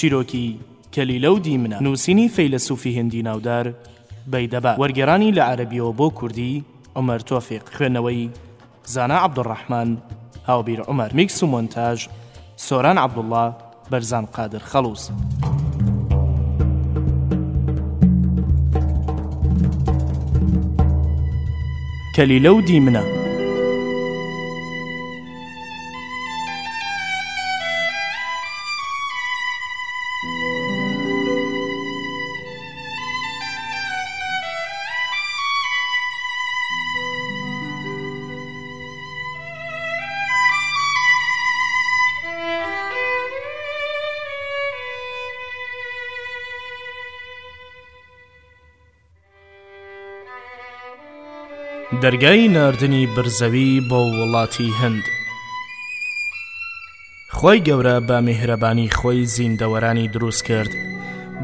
چیرۆکی کەلیلە و دیمنە نووسینی فەیلەسوفی هندی ناودار بەیدەبا وەرگێرانی لە عەربیەوە بۆ کوردی عمر تۆفیق خوێندنەوەی زانا عبدالرحمن هاوبیر عمر میکس و مۆنتاژ سۆران عبدالله بەرزان قادر خەڵوز. کلیلە و دیمنە. دەرگای ناردنی برزەوی بۆ وڵاتی هند. خوای گەورە بە میهرەبانی خۆی زیندەوەرانی دروست کرد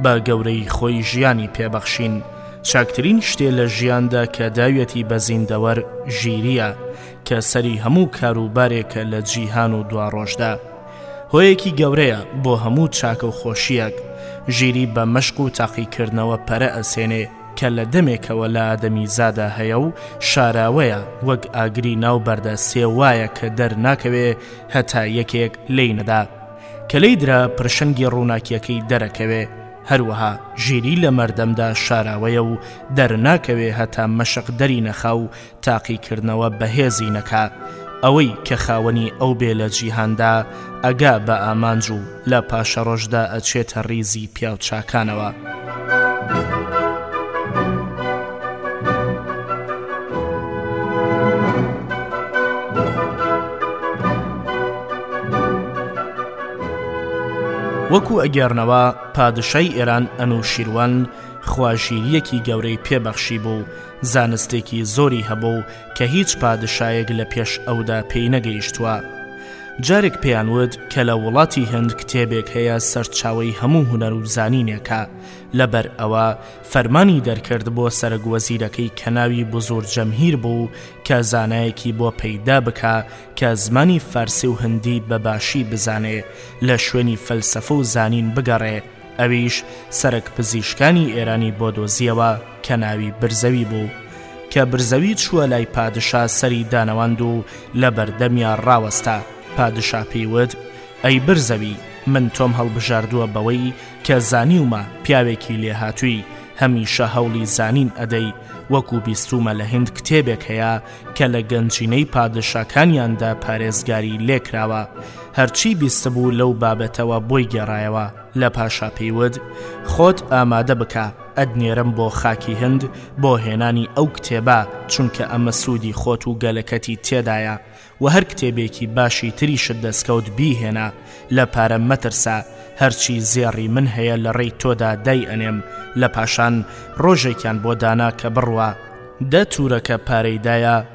بە گەورەی خۆی ژیانی پێبەخشین چاکترین شتێ لە ژیاندا کە داویەتی بە زیندەوەر ژیریە کە سەری هەموو کاروبارێکە لە جیهان و دواڕۆژدا هۆیەکی گەورەیە بۆ هەموو چاکە و خۆشیەک ژیری بە مەشق و تاقیکردنەوە پەرە ئەسێنێ کە لە دەمێکەوە لە ئادەمی زادا هەیە و شاراوەیە وەک ئاگری ناو بەردە سێ وایە کە دەرناکەوێ هەتا یەکێک لێی نەدا. کە لێی درا پرشنگی ڕووناکیەکەی دەرەکەوێ. هەروەها ژیری لە مەردەمدا شاراوەیە و دەرناکەوێ هەتا مەشق دەری نەخا و تاقیکردنەوە بەهێزی نەکا. ئەوەی کە خاوەنی ئەو بێ لە جیهاندا ئەگا بە ئامانج و. لە پاشەڕۆژدا ئەچێتە ڕیزی پیاوچاکانەوە. وەکو ئەگێڕنەوە پادشای ئێران ئەنوشیروان خواژیریەکی گەورەی پێبەخشی بوو زانستێکی زۆری هەبوو کە هیچ پادشایەک لە پێش ئەودا پێی نەگەیشتووە جارێک پێیان وت کە لە وڵاتی هند کتێبێک هەیە سەرچاوەی هەموو هونەر و زانینێکە، لەبەر ئەوە فەرمانی دەرکرد بۆ سەرەک وەزیرەکەی کە ناوی بزور جەمهیر بوو کە زانایەکی بۆ پەیدا بکا کە زمانی فارسی و هندی بە باشی بزانێ لە شوێنی فەلسەفە و زانین بگەڕێ، ئەویش سەرەک پزیشکانی ئێرانی بۆ دۆزیەوە. کە ناوی برزەوی بوو کە برزەوی چووە لای پادشا سەری دانەواند و لە بەردەمیا ڕاوەستا پادشا پێیوت ئەی برزەوی من تۆم هەڵبژاردووە بەوەی کە زانیومە پیاوێکی لێهاتووی هەمیشە هەوڵی زانین ئەدەی وەکو بیستومە لە هند کتێبێک هەیە کە لە گەنجینەی پادشاکانیاندا پارێزگاری لێکراوە هەرچی بیستبوو لەو بابەتەوە بۆی گێڕایەوە لە پاشا پێیوت خۆت ئامادە بکە ئەتنێرم بۆ خاکی هند بۆ هێنانی ئەو کتێبە چونکە ئەمە سوودی خۆت و گەلەکەتی تێدایە وە هەر کتێبێکی باشی تریشت دەستکەوت بیهێنە لە پارە مەترسە هەرچی زێڕی من هەیە لە ڕێی تۆدا دای ئەنێم لە پاشان ڕۆژێکیان بۆ دانا کە بڕوا دە تورەکە پارەی دایە.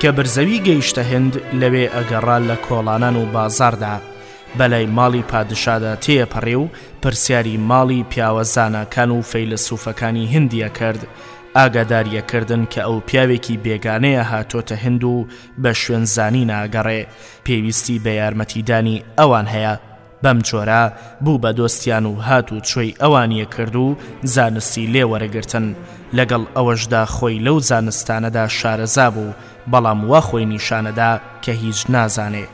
کە برزەوی گەیشتە هند لەوێ ئەگەڕا لە کۆڵانان و بازاردا بەلای ماڵی پادشادا تێپەڕێ و پرسیاری ماڵی پیاوە زاناکان و فەیلسوفەکانی هندیە کرد ئاگاداریەکردن کە ئەو پیاوێکی بێگانەیە هاتۆتە هند و بە شوێن زانی ناگەڕێ پێویستی بە یارمەتیدانی ئەوان هەیە بەم جۆرە بوو بە دۆستیان و هات و چۆی ئەوانیە کرد و زانستی لێ وەرەگرتن، لەگەڵ ئەوەشدا خۆی لەو زانستانەدا شارەزا بوو، بەڵام وا خۆی نیشانەدا کە هیچ نازانێ.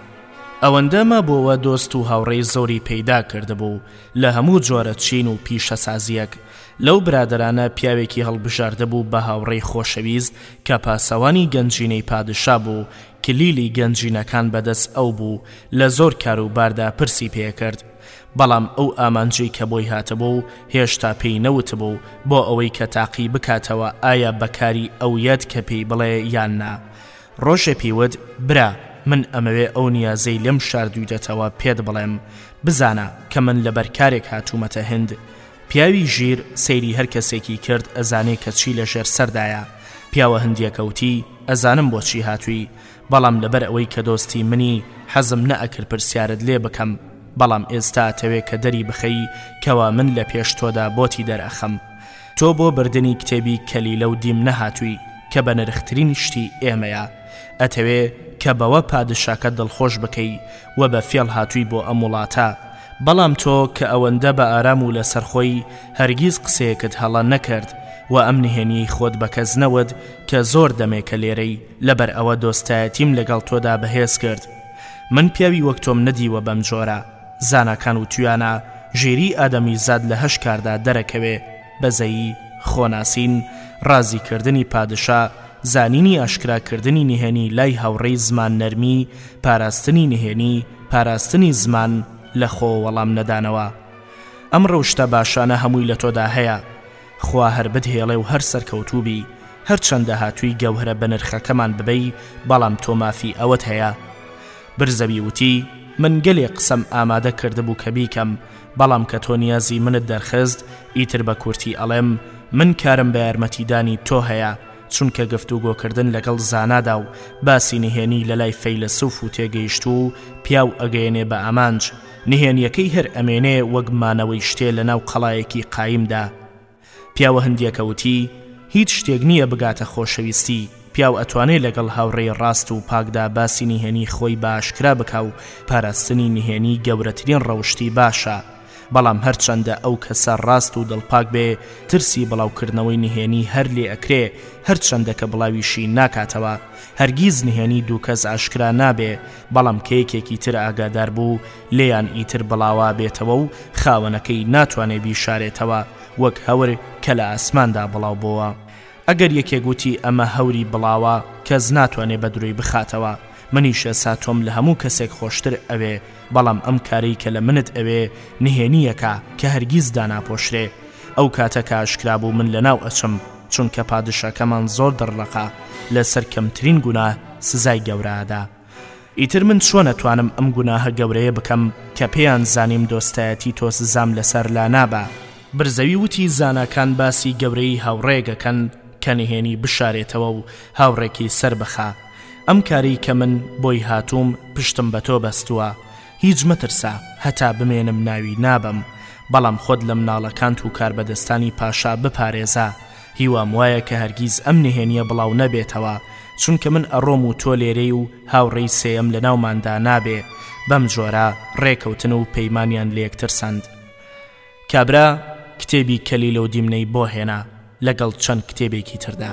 ئەوەندە مابۆوە دۆست و هاوڕێی زۆری پەیدا کردبوو لە هەموو جۆرە چین و پیشەسازیەک، لەو برادەرانە پیاوێکی هەڵبژاردبوو بە هاوڕێی خۆشەویست کە پاسەوانی گەنجینەی پادشا بوو کلیلی گەنجینەکان بەدەست ئەو بوو، لە زۆر کاروباردا پرسی پێکرد، بەڵام ئەو ئامانجی کە بۆی هاتبوو و هێشتا پێی نەوتبوو، بۆ ئەوەی کە تاقی بکاتەوە ئایا بەکاری ئەو یەت کە پێی بڵێ یان نا. ڕۆژێ پێی وت، برا، من ئەمەوێ ئەو نیازەی لێم شاردویتەتەوە پێت بڵێم، بزانە کە من لەبەر کارێک هاتوومەتە هند، پیاوی ژیر سەیری هەر کەسێکی کرد ئەزانێ کە چی لە ژێر سەردایە پیاوە هندیەکە وتی ئەزانم بۆچی هاتووی بەڵام لەبەر ئەوەی کە دۆستی منی حەزم نەئەکرد پرسیارت لێ بکەم بەڵام ئێستا ئەتەوێ کە دەری بخەی کەوا من لە پێش تۆدا بۆتی دەرئەخەم تۆ بۆ بردنی کتێبی کەلیلە و دیم نەهاتووی کە بە نرخترین شتی ئێمەیە ئەتەوێ کە بەوە پادشاکە دڵخۆش بکەی و بە فێڵ هاتووی بۆ ئەم وڵاتە، بەڵام تۆ کە ئەوەندە بە ئارام و لە سەرخۆی هەرگیز قسەیەکت هەڵە نەکرد و ئەم نهێنیەی خۆت بە کەس نەوت کە زۆر دەمێکە لێرەی لەبەر ئەوە دۆستایەتیم لەگەڵ تۆدا بەهێز کرد من پیاوی وەک تۆم نەدیوە بەم جۆرە زاناکان وتویانە ژیری ئادەمیزاد لە هەشت کاردا دەرەکەوێ بەزەیی، خۆناسین، ڕازیکردنی پادشا، زانینی ئاشکراکردنی نهێنی لای هاوڕێی زمان نەرمی، پاراستنی نهێنی، پاراستنی زمان لە خۆ وەڵام نەدانەوە. ئەم ڕەوشتە باشانە هەمووی لە تۆدا هەیە. خوا هەر بتهێڵێ و هەر سەرکەوتوو بی. هەرچەندە هاتووی گەوهرە بەنرخەکەمان ببەی بەڵام تۆ مافی ئەوەت هەیە. برزەوی وتی، من گەلێ قسەم ئامادە کردبوو کە بیکەم، بەڵام کە تۆ نیازی منت دەرخست، ئیتر بە کورتی ئەڵێم، من کارم بە یارمەتیدانی تۆ هەیە، چونکە گفتوگۆکردن لەگەڵ زانادا و باسی نهێنی لە لای فەیلەسوف و تێگەیشتوو و پیاو ئەگەیەنێ بە ئامانج، نهێنییەکەی هەر ئەمێنێ وەک مانەوەی شتێ لەناو قەڵایەکی قایمدا. پیاوە هندیەکە وتی، هیچ شتێک نییە بگاتە خۆشەویستی، پیاو ئەتوانێ لەگەڵ هاوڕێی ڕاست و پاکدا باسی نهێنی خۆی بە ئاشکرا بکا و پاراستنی نهێنی گەورەترین ڕەوشتی باشە، بەڵام هەرچەندە ئەو کەسە ڕاست و دڵپاک بێ ترسی بڵاوکردنەوەی نهێنی هەر لێ ئەکرێ، هەرچەندە کە بڵاویشی ناکاتەوە. هەرگیز نهێنی دوو کەس ئاشکرا نابێ، بەڵام کە یەکێکی تر ئاگادار بوو، لێیان ئیتر بڵاوا بێتەوە و خاوەنەکەی ناتوانێ بیشارێتەوە وەک هەور کە لە ئاسماندا بڵاو بۆوە. ئەگەر یەکێک وتی ئەمە هەوری بڵاوە کەس ناتوانێ بە درۆی بخاتەوە. منیش ئێسا تۆم لە هەموو کەسێک خۆشتر ئەوێ بەڵام ئەم کارەی کە لە منت ئەوێ نهێنییەکە کە هەرگیز داناپۆشرێ. ئەو کاتە کە ئاشکرا بوو من لە ناو ئەچم چونکە پادشاکەمان زۆر دڕڵەقە لە سەر کەمترین گوناه سزای گەورە ئەدا. ئیتر من چۆن ئەتوانم ئەم گوناهە گەورەیە بکەم کە پێیان زانیم دۆستایەتی تۆ سزام لەسەر لا نابا؟ برزەوی وتی زاناکان باسی گەورەیی هاوڕێیەک ئەکەن کە نهێنی بشارێتەوە و هاوڕێکی سەر بخا. ئەم کارەی کە من بۆی هاتووم پشتم بە تۆ بەستووە. هیچ مەترسە، هەتا بمێنم ناوی نابەم. بەڵام خۆت لە مناڵەکانت و کاربەدەستانی پاشا بپارێزە. هیوام وایە کە هەرگیز ئەم نهێنیە بڵاو نەبێتەوە چونکە من ئەڕۆم و تۆ لێرەی و هاوڕێی سێیەم لەناوماندا نابێ بەم جۆرە ڕێکەوتن و پەیمانیان لەیەکتر سەند کابرا کتێبی کەلیلە و دیمنەی بۆ هێنا لەگەڵ چەند کتێبێکی تردا.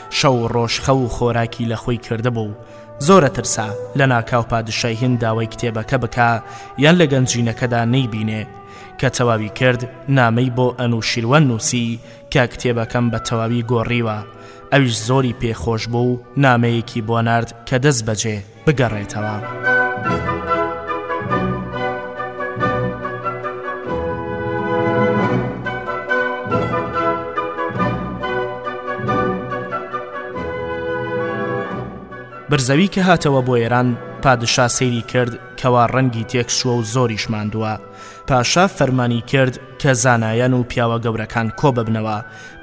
شەو و ڕۆژ خەو و خۆراکی لە خۆی کردبوو. زۆر ئەترسا لە ناکاو پادشای هیند داوای کتێبەکە بکا یان لە گەنجینەکەدا نەیبینێ. کە تەواوی کرد، نامەی بۆ ئەنوشیروان نووسی کە کتێبەکەم بە تەواوی گۆڕیوە. ئەویش زۆری پێ خۆش بوو و نامەیەکی بۆ نارد کە دەستبەجێ. بگەڕێتەوە. برزەوی کە هاتەوە بۆ ئێران پادشا سەیری کرد کەوا ڕەنگی تێکشوە و زۆریش ماندووە پاشا فەرمانی کرد کە زانایان و پیاوە گەورەکان کۆ ببنەوە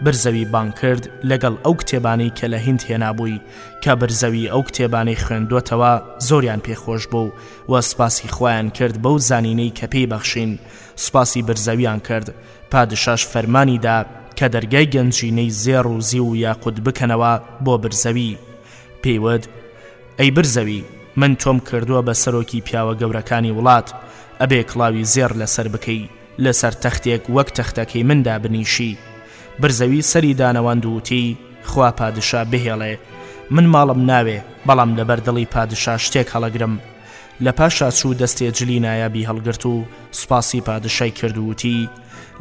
برزەوی بان کرد لەگەڵ ئەو کتێبانی کە لە هند هێنابووی کە برزەوی ئەو کتێبانەی خوێندۆتەوە زۆریان پێ خۆش بوو و سپاسی خوایان کرد بەو زانینەی کە پێی بەخشین سپاسی برزەویان کرد پادشاش فەرمانی دا کە دەرگای گەنجینەی زێڕ و زی و یاقود بکەنەوە بۆ برزەوی پێیوت ئەی برزەوی من تۆم کردووە بە سەرۆکی پیاوە گەورەکانی وڵات ئەبێ کڵاوی زێڕ لەسەر بکەی لەسەر تەختێک وەک تەختەکەی من دابنیشی. برزەوی سەری دانەواند و وتی، خوا پادشا بهێڵێ. من ماڵم ناوێ، بەڵام لەبەر دڵی پادشا شتێک هەڵەگرم. لە پاشا چوو دەستێ جلی نایابی هەڵگرت و سوپاسی پادشای کرد و وتی،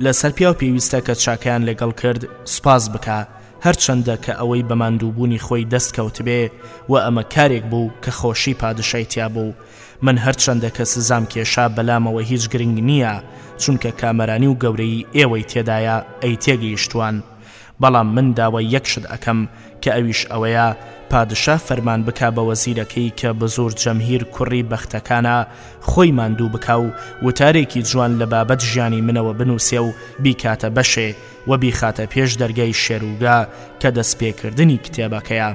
لەسەر پیاو پێویستە کە چاکەیان لەگەڵ کرد سوپاس بکا، هەرچەندە کە ئەوەی بە ماندووبوونی خۆی دەست کەوتبێ و ئەمە کارێک بوو کە خۆشی پادشای تیا بوو، من هەرچەندە کە سزام کێشا بەلامەوە هیچ گرنگ نییە چونکە کامەرانی و گەورەیی ئێوەی تێدایە ئەی تێگەیشتوان بەڵام من داوای یەک شت ئەکەم کە ئەویش ئەوەیە پادشا فەرمان بکا بە وەزیرەکەی کە بزور جەمهیر کوڕی بەختەکانە خۆی ماندوو بکا و وتارێکی جوان لە بابەت ژیانی منەوە بنووسێ و بیکاتە بەشێ و بیخاتە پێش دەرگای شێروگە کە دەستپێکردنی کتێبەکەیە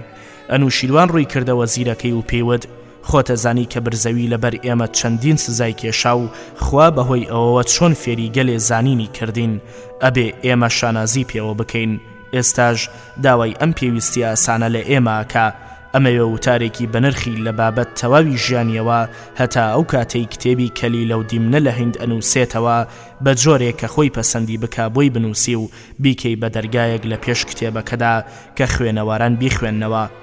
ئەنوشیروان ڕووی کردە وەزیرەکەی و پێی وت خۆتەزانی کە برزەوی لەبەر ئێمە چەندین سزای کێشا و خوا بەهۆی ئەوەوە چۆن فێری گەلێ زانینی کردین، ئەبێ ئێمە شانازی پێوە بکەین، ئێستاش داوای ئەم پێویستیە ئاسانە لە ئێمە ئەکا، ئەمەوێ وتارێکی بەنرخی لە بابەت تەواوی ژیانیەوە هەتا ئەو کاتەی کتێبی کەلیلە و دیمنە لە هند ئەنوسێتەوە بە جۆرێ کە خۆی پەسەندی بکا بۆی بنوسی و بیکەی بە دەرگایەک لە پێش کتێبەکەدا کە خوێنەواران بیخوێننەوە.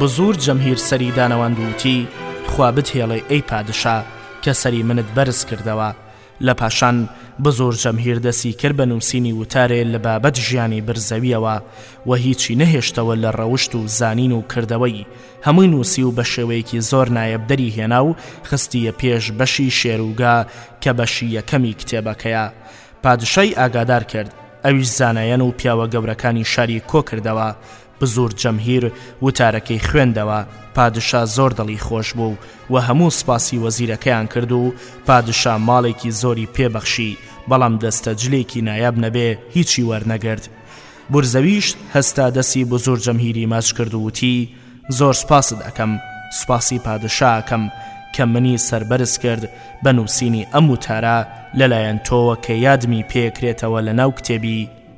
بزور جەمهیر سەری دانەواند و وتی، خوا بتهێڵێ ئەی پادشا کە سەری منت بەرز کردەوە. لە پاشان بزور جەمهیر دەسی کرد بە نووسینی وتارێ لە بابەت ژیانی برزەویەوە و هیچی نەهێشتەوە لە ڕەوشت و زانین و کردەوەی، هەمووی نووسی و بە شێوەیەکی زۆر نایەب دەری هێنا و خستییە پێش بەشی شێرووگا کە بەشی یەکەمی کتێبەکەیە. پادشای ئاگادار کرد. ئەویش زانایان و پیاوە گەورەکانی شاری کۆ کردەوە بزور جەمهیر وتارەکەی خوێندەوە، پادشا زۆر دڵی خۆش بوو و هەموو سپاسی وەزیرەکەیان کرد و پادشا ماڵێکی زۆری پێ بەخشی، بەڵام دەستە جلێکی نایاب نەبێ هیچی وەرنەگرت. بورزەویش هەستا دەسی بزور جەمهیری ماچ کرد و وتی، زۆر سپاست ئەکەم، سپاسی پادشا ئەکەم کە منی سەربەرز کرد بە نووسینی ئەم وتارە لەلایەن تۆوە کە یادمی پێ کرێتەوە لە ناو کتێبی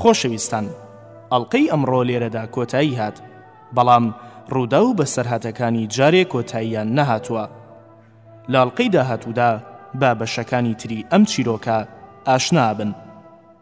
خۆشەویستان ئەڵلقەی ئەمڕۆ لێرەدا کۆتایی هات بەڵام ڕوودا و بەسەرهاتەکانی جارێ کۆتاییان نەهاتووە لاڵقەی داهاتوودا با بەشەکانی تری ئەم چیرۆکە ئاشنابن.